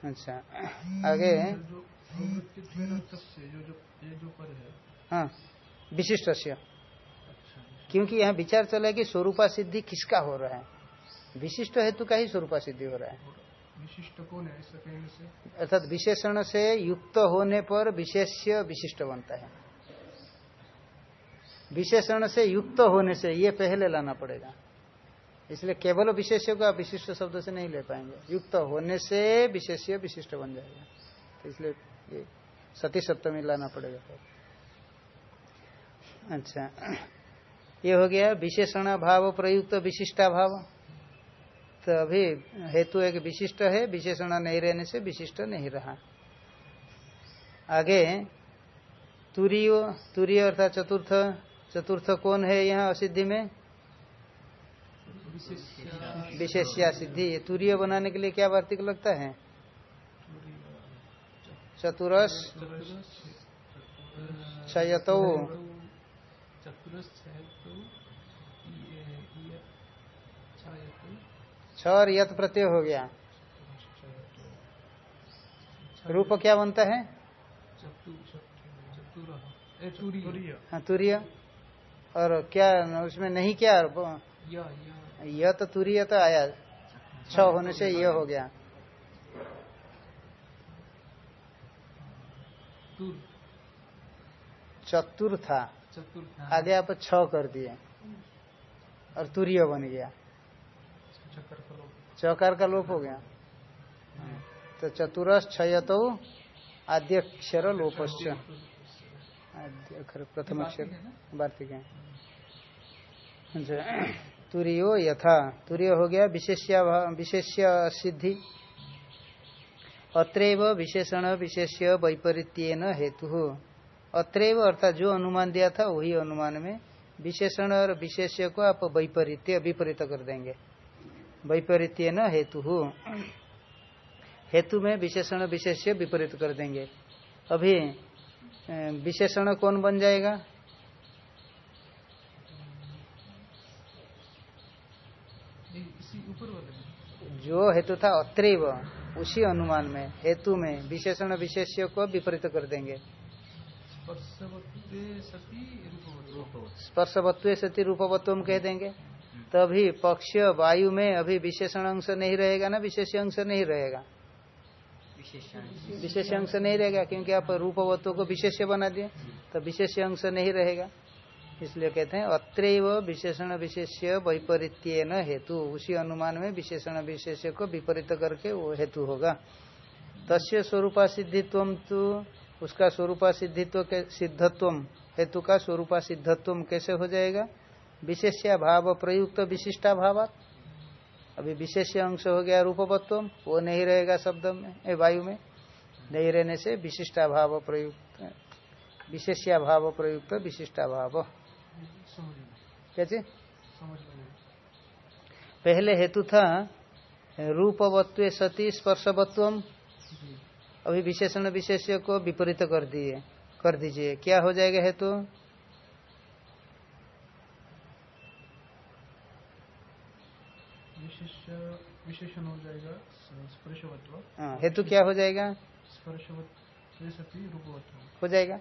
अच्छा आगे। पर है। विशिष्ट से अच्छा। क्योंकि यहाँ विचार चला है कि स्वरूपा सिद्धि किसका हो रहा है? विशिष्ट हेतु का ही स्वरूपा सिद्धि हो रहा है। विशिष्ट कौन है ऐसा कहने से? अर्थात विशेषण से युक्त होने पर विशेष्य विशिष्ट बनता है। विशेषण से युक्त होने से ये पहले लाना पड़ेगा। इसलिए केवल विशेष्य को आप विशिष्ट शब्द से नहीं ले पाएँगे। युक्त होने से विशेष्य विशिष्ट बन जाएगा। तो इसलिए ये। सती सप्तमी लाना पड़ेगा। अच्छा। ये हो गया विशेषण भाव प्रयुक्त तो विशिष्टा भाव। तो अभी हेतु एक विशिष्ट है विशेषण नहीं रहने से विशिष्ट नहीं रहा। आगे तुरियो तुरीय अर्थात चतुर्थ चतुर्थ कौन है यहाँ असिद्धि में? विशेष्या सिद्धि। तुरीय बनाने के लिए क्या वार्तिक लगता है? चतुरस क्षयतो छ और यत प्रत्यय हो गया। रूप क्या बनता है? हाँ तुरीय। और क्या उसमें नहीं क्या? यह तो तुरीय तो आया। छ होने से यह हो गया। तुर चतुर था। चतुर्थ आगे आप छ कर दिए। और तुरीय बन गया। चौकार का लोप। हो गया। तो चतुरस क्षयतो आद्यक्षर लोपस्य आद्य अक्षर। प्रथम अक्षर वार्तिक अच्छा तुरियो यथा। तुरीय हो गया विशेष्या विशेष्य सिद्धि। अत्रैव विशेषण विशेष्य वैपरीत्यन हेतु। अत्रैव अर्थात जो अनुमान दिया था वही अनुमान में विशेषण और विशेष्य को आप वैपरीत्य विपरीत कर देंगे। वैपरीत्यन हेतु। हेतु में विशेषण विशेष्य विपरीत कर देंगे। अभी विशेषण कौन बन जाएगा? जो हेतु था अत्रैव। उसी अनुमान में हेतु में विशेषण विशेष्य को विपरीत कर देंगे। स्पर्शवत्व सती रूपवत्व कह देंगे। तभी पक्ष वायु में अभी विशेषण अंश नहीं रहेगा ना विशेष अंश नहीं रहेगा। विशेष अंश नहीं रहेगा क्योंकि आप रूपवत्व को विशेष्य बना दिए तो विशेष अंश नहीं रहेगा। इसलिए कहते हैं, अत्रैव विशेषण विशेष्य वैपरीत्यन हेतु। उसी अनुमान में विशेषण विशेष्य को विपरीत करके वो हेतु होगा। तस्य स्वरूपा सिद्धित्व तो उसका स्वरूपा सिद्धित्व के, सिद्धत्व, हेतु का स्वरूपा सिद्धत्व कैसे हो जाएगा? विशेष्या भाव प्रयुक्त विशिष्टा भाव अभी विशेष्य अंश हो गया रूपवत्व, वो नहीं रहेगा शब्द में वायु में। नहीं रहने से विशिष्टा भाव प्रयुक्त, विशेष्या भाव प्रयुक्त विशिष्टा में नहीं। पहले हेतु था रूपवत्व सती स्पर्शवत्व। अभी विशेषण विशेष को विपरीत कर दिए कर दीजिए। क्या हो जाएगा हेतु? विशेषण हो जाएगा स्पर्शवत्व। हाँ, हेतु क्या हो जाएगा? स्पर्शवत्व सती रूपवत्व। हो जाएगा?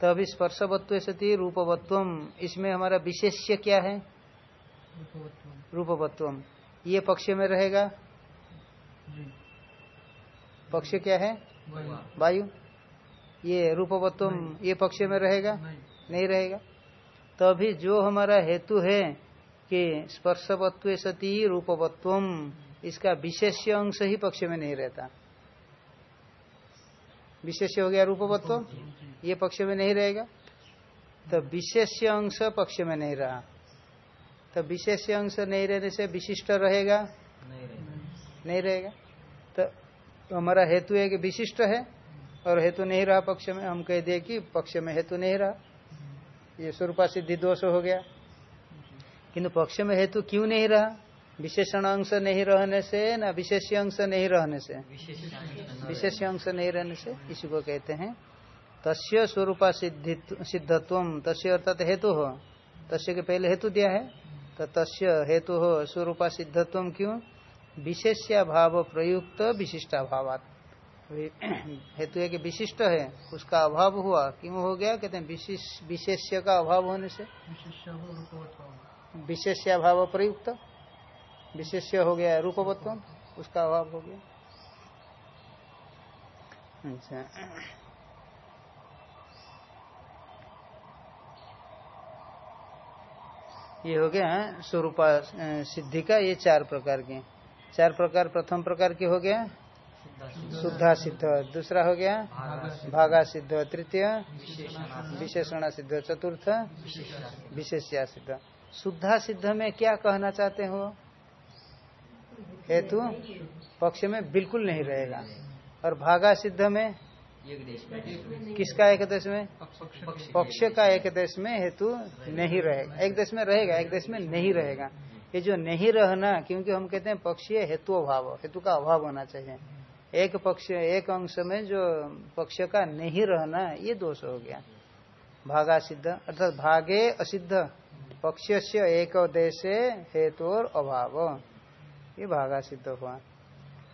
तो अभी स्पर्शवत्व सती रूपवत्व इसमें हमारा विशेष्य क्या है? रूपवत्व रूपवत्वम। ये पक्ष में रहेगा? पक्ष क्या है? वायु। वायु। ये रूपवत्वम ये पक्ष में रहेगा? नहीं। नहीं रहेगा। तो अभी जो हमारा हेतु है कि स्पर्शवत्व सती रूपवत्वम इसका विशेष्य अंश ही पक्ष में नहीं रहता। विशेष्य हो गया रूपवत्व ये पक्ष में नहीं रहेगा। तो विशेष्य अंश पक्ष में नहीं रहा। तो विशेष अंश नहीं रहने से विशिष्ट रहेगा? नहीं रहेगा। तो हमारा हेतु है कि विशिष्ट है, और हेतु नहीं रहा पक्ष में। हम कह दिए कि पक्ष में हेतु नहीं रहा। ये स्वरूपा सिद्धि दोष हो गया। किंतु पक्ष में हेतु क्यों नहीं रहा? विशेषण अंश नहीं रहने से ना विशेष अंश नहीं रहने से? विशेष विशेष अंश नहीं रहने से इसी को कहते हैं। तस्य स्वरूपा सिद्धत्व तस्य अर्थात हेतु हो। तस्य के पहले हेतु दिया है तो तस्य हेतु हो स्वरूपा सिद्धत्व क्यों? विशेष्याभाव प्रयुक्त विशिष्टाभावात। हेतु है कि विशिष्ट है उसका अभाव हुआ क्यों हो गया? कहते हैं विशिष्ट विशेष्य का अभाव होने से। विशेष्याभाव प्रयुक्त। विशेष्य हो गया रूपवत्व उसका अभाव हो गया। अच्छा। ये हो गया स्वरूपा अ, सिद्धि का ये चार प्रकार के। चार प्रकार प्रथम प्रकार के हो गया? शुद्धा सिद्ध। दूसरा हो गया? भागा सिद्ध। तृतीय? विशेषणा सिद्ध। चतुर्थ? विशेष्या सिद्ध। शुद्धा सिद्ध में क्या कहना चाहते हो? हेतु पक्ष में बिल्कुल नहीं रहेगा। और भागा सिद्ध में किसका एक देश में? पक्ष का एक देश में हेतु नहीं रहेगा। एक देश में रहेगा, एक देश में नहीं रहेगा। ये जो नहीं रहना, क्योंकि हम कहते हैं पक्षीय हेतु अभाव, हेतु का अभाव होना चाहिए। एक पक्ष, एक अंश में जो पक्ष का नहीं रहना, ये दोष हो गया। भागा सिद्ध, अर्थात भागे असिद्ध पक्ष से एक देश हेतु और अभाव। ये भागा सिद्ध हुआ।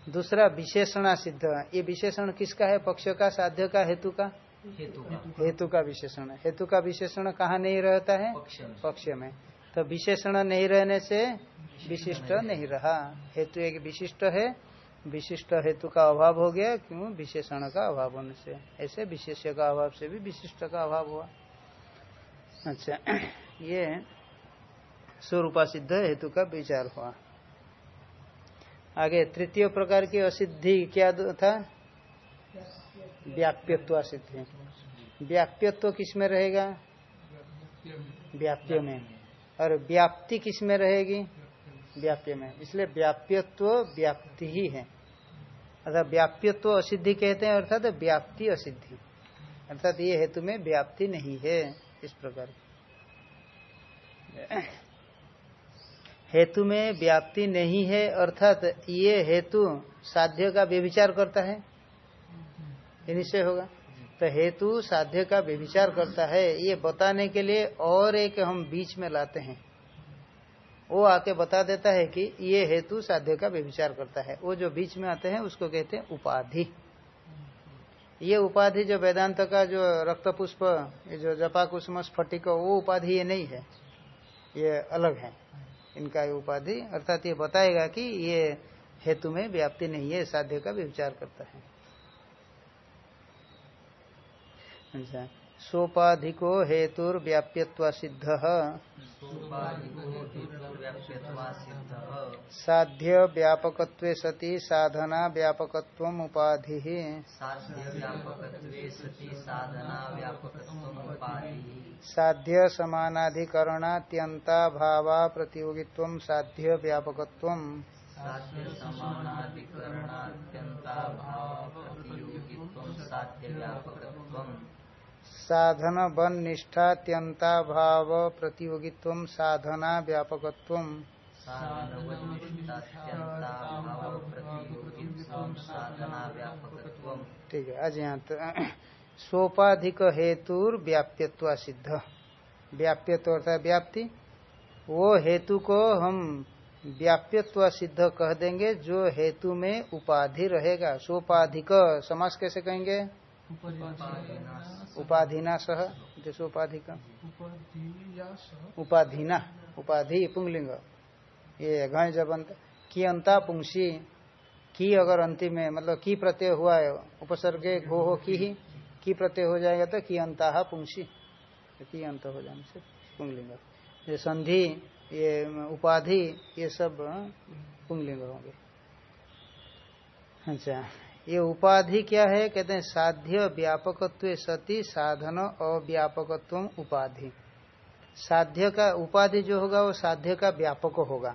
दूसरा विशेषणा सिद्ध ये विशेषण किसका है? पक्ष का साध्य का हेतु का? हेतु का। हेतु का विशेषण हेतु का विशेषण कहाँ नहीं रहता है? पक्ष में। तो विशेषण नहीं रहने से विशिष्ट नहीं रहा। हेतु एक विशिष्ट है। विशिष्ट हेतु का अभाव हो गया क्यों? विशेषण का अभाव होने से। ऐसे विशेष्य का अभाव से भी विशिष्ट का अभाव हुआ। अच्छा ये स्वरूपा सिद्ध हेतु का विचार हुआ। आगे तृतीय प्रकार की असिद्धि क्या था? व्याप्यत्व सिद्धि व्याप्यत्व किसमें रहेगा? व्याप्य में। और व्याप्ति किसमें रहेगी? व्याप्य में। इसलिए व्याप्यत्व व्याप्ति ही है। अर्थात व्याप्यत्व असिद्धि कहते हैं, अर्थात व्याप्ति असिद्धि। अर्थात ये हेतु में व्याप्ति नहीं है, इस प्रकार। हेतु में व्याप्ति नहीं है, अर्थात ये हेतु साध्य का व्यभिचार करता है। ये निश्चय होगा। तो हेतु साध्य का व्यभिचार करता है, ये बताने के लिए और एक हम बीच में लाते हैं। वो आके बता देता है कि ये हेतु साध्य का व्यभिचार करता है। वो जो बीच में आते हैं, उसको कहते हैं उपाधि। ये उपाधि जो वेदांत का जो रक्त पुष्प जो जपा कुसुम स्फटिक, वो उपाधि ये नहीं है। ये अलग है। इनका उपाधि, अर्थात ये बताएगा कि ये हेतु में व्याप्ति नहीं है, साध्य का भी विचार करता है। अच्छा। सोपाधिको हेतुर सिद्ध। साध्य व्यापक सति साधना व्यापक उपाधि साध्य समानाधिकरणात्यंता भावा प्रतियोगित्व साध्य व्यापकत्व साध्य साधन बन निष्ठात्यंता भाव प्रतियोगित्व साधना व्यापकत्व व्यापकत्वम् ठीक है आज यहाँ तो सोपाधिक हेतुर व्याप्यत्व सिद्ध। व्याप्यत्व अर्थात व्याप्ति। वो हेतु को हम व्याप्यत्व सिद्ध कह देंगे जो हेतु में उपाधि रहेगा। सोपाधिक समास कैसे कहेंगे? उपाधिना सह। जैसे उपाधि का। उपाधिना उपाधि पुंगलिंग ये घय जबंत की अंता पुंसी की अगर अंतिम में मतलब की प्रत्यय हुआ है उपसर्गे घो हो की ही की प्रत्यय हो जाएगा तो की अंता पुंसी। की अंत हो जाने से पुंगलिंग ये संधि ये उपाधि ये सब पुंगलिंग होंगे। अच्छा। ये उपाधि क्या है? कहते हैं साध्य व्यापकत्व सती साधन अव्यापकत्व उपाधि। साध्य का उपाधि जो होगा वो साध्य का व्यापक होगा।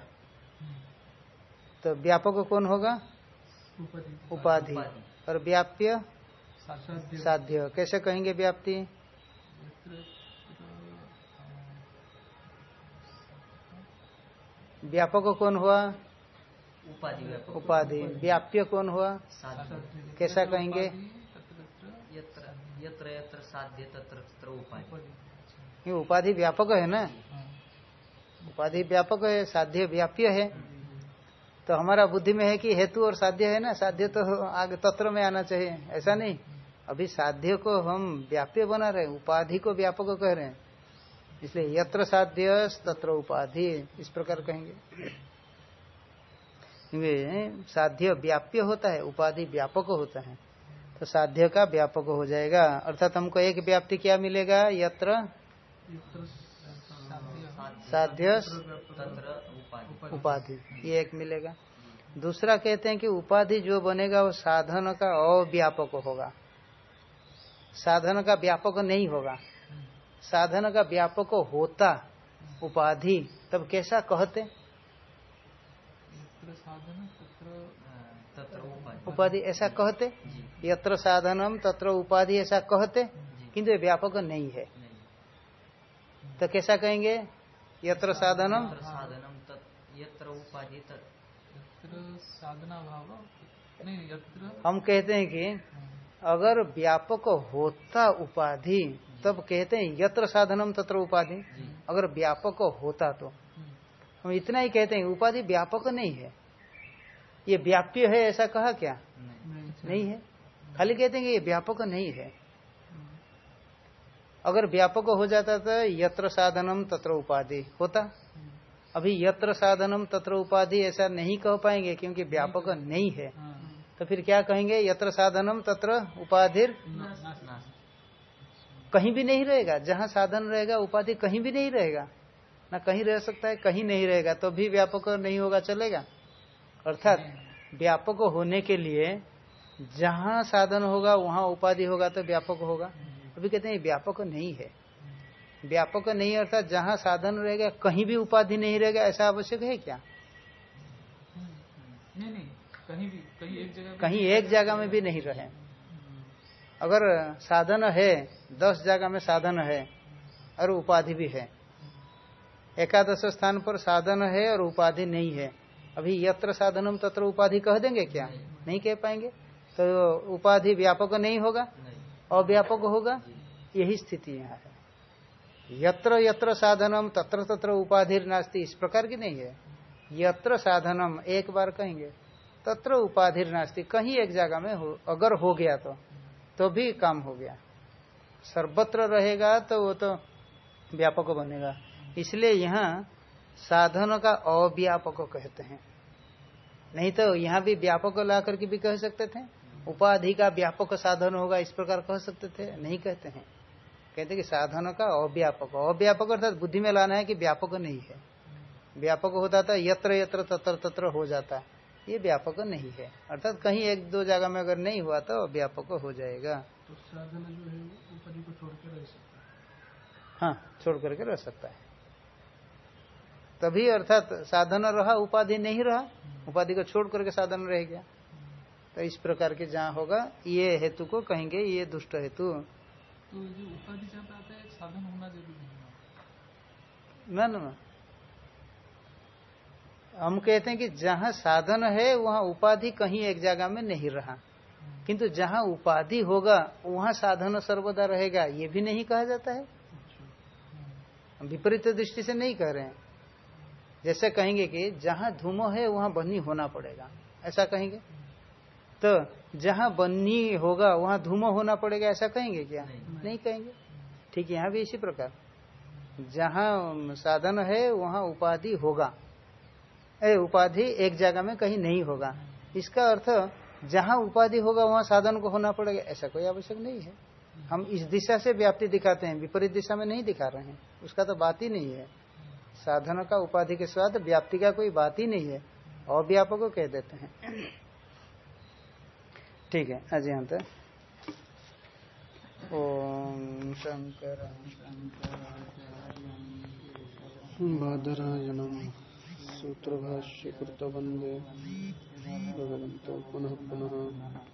तो व्यापक कौन होगा? उपाधि। और व्याप्य? साध्य। कैसे कहेंगे व्याप्ति? व्यापक कौन हुआ? उपाधि उपाधि। व्याप्य कौन हुआ? कैसा कहेंगे? यत्र यत्र यत्र साध्य तत्र तत्र उपाधि। ये उपाधि व्यापक है ना? उपाधि व्यापक है साध्य व्याप्य है। तो हमारा बुद्धि में है कि हेतु और साध्य है ना? साध्य तो आगे तत्र में आना चाहिए। ऐसा नहीं। अभी साध्य को हम व्याप्य बना रहे उपाधि को व्यापक कह रहे हैं। इसलिए यत्र साध्य तत्र उपाधि इस प्रकार कहेंगे। क्योंकि साध्य व्याप्य होता है उपाधि व्यापक होता है। तो साध्य का व्यापक हो जाएगा अर्थात हमको एक व्याप्ति क्या मिलेगा यत्र? साध्य उपाधि ये एक मिलेगा। दूसरा कहते हैं कि उपाधि जो बनेगा वो साधन का अव्यापक होगा। साधन का व्यापक नहीं होगा। साधन का व्यापक होता उपाधि तब कैसा कहते? तत्र उपाधि। उपाधि ऐसा कहते? यत्र साधनम तत्र उपाधि ऐसा कहते? किंतु ये व्यापक नहीं है। तो कैसा कहेंगे? यत्र साधनम साधनम यत्र उपाधि साधना भाव यत्र हम कहते हैं कि अगर व्यापक होता उपाधि तब कहते हैं यत्र साधनम तत्र उपाधि। अगर व्यापक होता तो। हम इतना ही कहते हैं उपाधि व्यापक नहीं है। ये व्याप्य है ऐसा कहा क्या? नहीं नहीं है। खाली कहते हैं कि ये व्यापक नहीं है। अगर व्यापक हो जाता तो यत्र साधनम तत्र उपाधि होता। अभी यत्र साधनम तत्र उपाधि ऐसा नहीं कह पाएँगे क्योंकि व्यापक नहीं है। तो फिर क्या कहेंगे? यत्र साधनम तत्र उपाधिर कहीं भी नहीं रहेगा। जहाँ साधन रहेगा उपाधि कहीं भी नहीं रहेगा। ना कहीं रह सकता है कहीं नहीं रहेगा तो भी व्यापक नहीं होगा चलेगा? अर्थात व्यापक होने के लिए जहाँ साधन होगा वहाँ उपाधि होगा तो व्यापक होगा। अभी कहते हैं व्यापक नहीं है। व्यापक नहीं अर्थात जहाँ साधन रहेगा कहीं भी उपाधि नहीं रहेगा ऐसा आवश्यक है क्या? नहीं नहीं कहीं भी कहीं एक जगह कहीं एक जगह में भी नहीं रहे। अगर साधन है दस जगह में साधन है और उपाधि भी है एकादश स्थान पर साधन है और उपाधि नहीं है। अभी यत्र साधनम तत्र उपाधि कह देंगे क्या? नहीं कह पाएँगे। तो उपाधि व्यापक नहीं होगा? अव्यापक होगा? यही स्थिति यहाँ है। यत्र यत्र साधनम तत्र तत्र उपाधि नास्ती, इस प्रकार की नहीं है। यत्र साधनम, एक बार कहेंगे, तत्र उपाधि नास्ती, कहीं एक जगह में हो, अगर हो गया तो तो भी काम हो गया। सर्वत्र रहेगा तो वो तो व्यापक बनेगा। इसलिए यहाँ साधनों का अव्यापक कहते हैं। नहीं तो यहाँ भी व्यापक ला करके भी कह सकते थे। उपाधि का व्यापक साधन होगा इस प्रकार कह सकते थे। नहीं कहते हैं। कहते कि साधनों का अव्यापक। अव्यापक अर्थात बुद्धि में लाना है कि व्यापक नहीं है। व्यापक होता था यत्र यत्र तत्र तत्र हो जाता। ये व्यापक नहीं है। अर्थात कहीं एक दो जगह में अगर नहीं हुआ तो व्यापक हो जाएगा। तो साधन जो है को छोड़ के रह सकता है। हाँ छोड़ करके रह सकता है। तभी अर्थात साधन रहा उपाधि नहीं रहा उपाधि को छोड़ करके साधन रह गया। तो इस प्रकार के जहाँ होगा ये हेतु को कहेंगे ये दुष्ट हेतु। तो जो उपाधि जब आता साधन होना ज़रूरी न न न। हम कहते हैं कि जहाँ साधन है वहाँ उपाधि कहीं एक जगह में नहीं रहा। किंतु जहाँ उपाधि होगा वहाँ साधन सर्वदा रहेगा ये भी नहीं कहा जाता है। विपरीत दृष्टि से नहीं कह रहे हैं। जैसे कहेंगे कि जहाँ धूमो है वहाँ बन्नी होना पड़ेगा। ऐसा कहेंगे? तो जहाँ बन्नी होगा वहाँ धूमो होना पड़ेगा ऐसा कहेंगे क्या? नहीं। नहीं कहेंगे। ठीक है यहाँ भी इसी प्रकार। जहाँ साधन है वहाँ उपाधि होगा। ए उपाधि एक जगह में कहीं नहीं होगा। इसका अर्थ जहाँ उपाधि होगा वहाँ साधन को होना पड़ेगा। ऐसा कोई आवश्यक नहीं है। हम इस दिशा से व्याप्ति दिखाते हैं विपरीत दिशा में नहीं दिखा रहे हैं। उसका तो बात ही नहीं है। साधन का उपाधि के साथ व्याप्ति का कोई बात ही नहीं है। अव्यापक कह देते हैं। ठीक है, आज यहाँ तक। ओम शंकर बादरायणम सूत्रभाष्यकृत वंदे भगवन्तो पुनः पुनः।